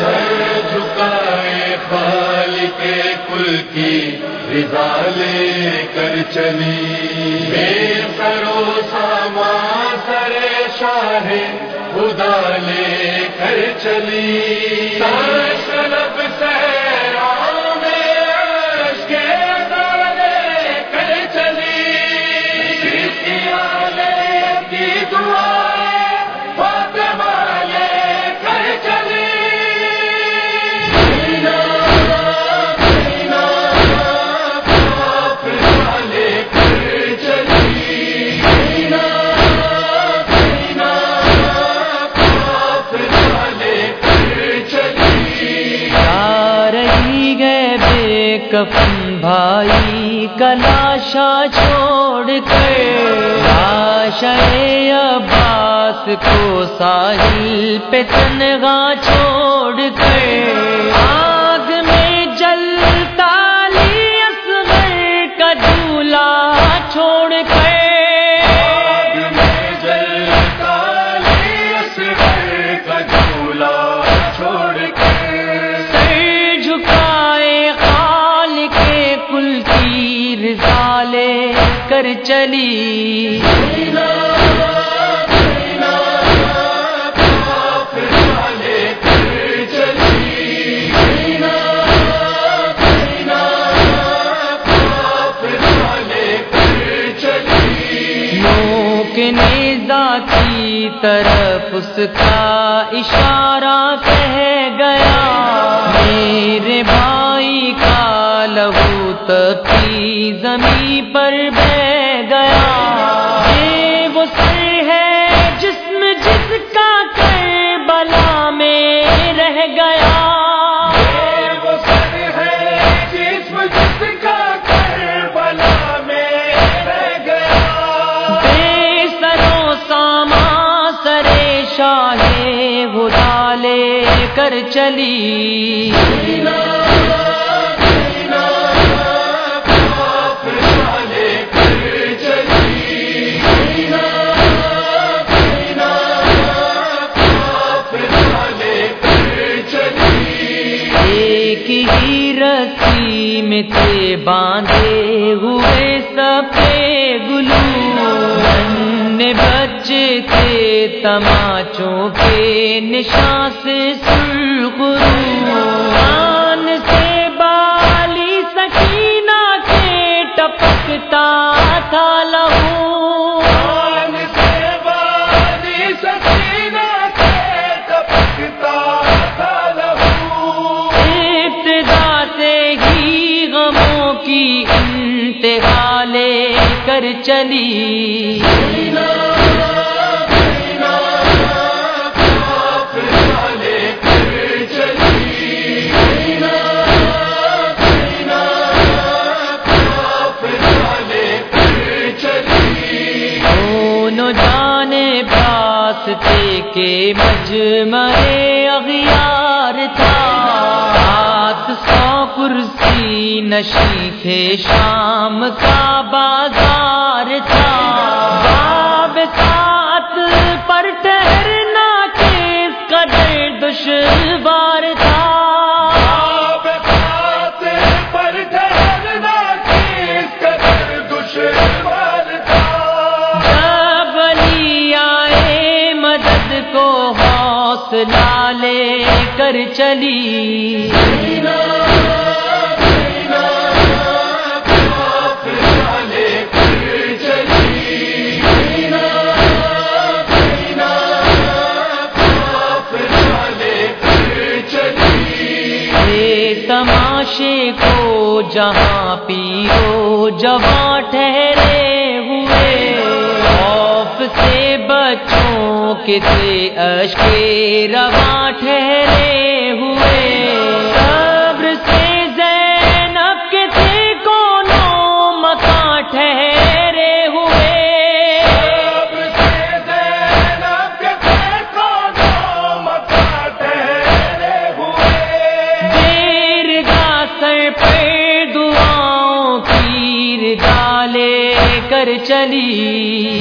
سر جھکائے خالق کل کی رضا لے کر چلی بے کرو ساما سر شاہ خدا لے چلی۔ کفن بھائی کلاشا چھوڑ کر لاشا عباس کو ساحل پہ تنگا چھوڑ کر کر چلی۔ کی طرف اس کا اشارہ کہہ گیا۔ میرے بھائی کا لہو تپی زمین پر بہ گیا۔ وہ سر ہے جسم جس کا کربلا میں رہ گیا۔ وہ سر ہے جسم جس کا میں رہ گیا۔ بے ساما وہ ڈالے کر چلی۔ تماچوں کے نشان سے سرخرو کان سے بالی سکینہ کے ٹپکتا تھا لہو۔ ابتدا سے ہی غموں کی انتہا لے کر چلی۔ جانے پاستے کے مجمع اغیار تھا۔ سات سو کرسی نشی تھے، شام کا بازار تھا۔ باب سات حوصلہ لے کر چلی۔ تماشے کو جہاں پیو جوان ٹھہرے کتنے اشکے رواں ٹھہرے ہوئے۔ صبر سے زینب کتنے کونوں مکان ٹھہرے ہوئے۔ صبر سے زینب کتنے کونوں مکاں ٹھہرے ہوئے۔ دیر کا سر پر دعاؤں کی ڈالے کر چلی۔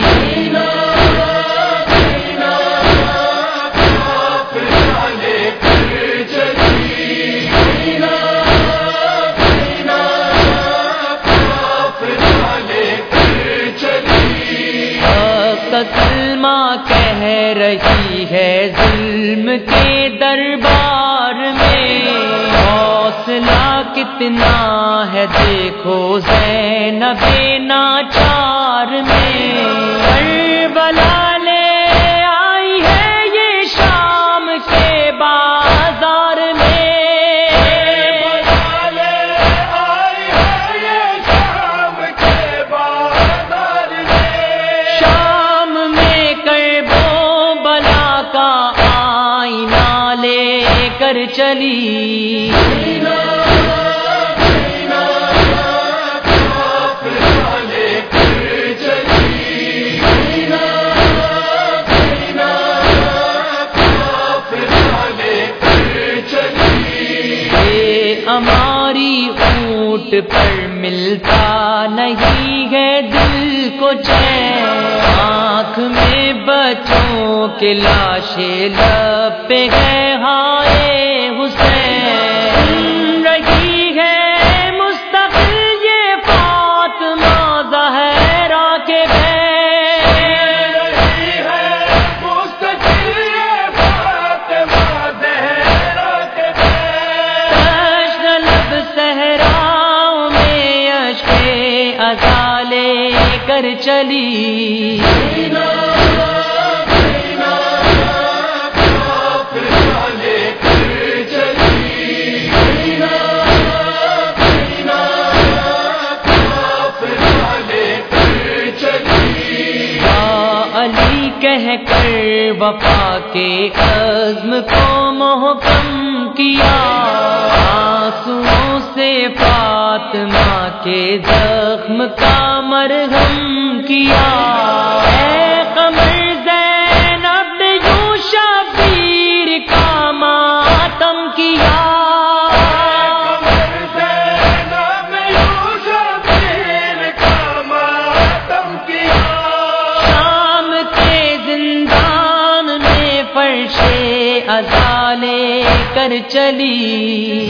کتنا ہے دیکھو زینب ناچار میں۔ کربلا لے آئی ہے یہ شام کے بازار میں۔ شام میں کربو بلا کا آئینہ لے کر چلی۔ اونٹ پر ملتا نہیں ہے دل کو چین۔ آنکھ میں بچوں کے لاشے لب پہ ہے ہائے حسین۔ اشکے ازالے کر چلی۔ علی کہہ کر وفا کے عزم کو محکم کیا۔ آنسوؤں سے فاطمہ کے زخم کا مرہم کیا۔ اے قمر زینب نے یوں شبیر کا ماتم کیا۔ شام کے زندان میں فرش ازالے کر چلی۔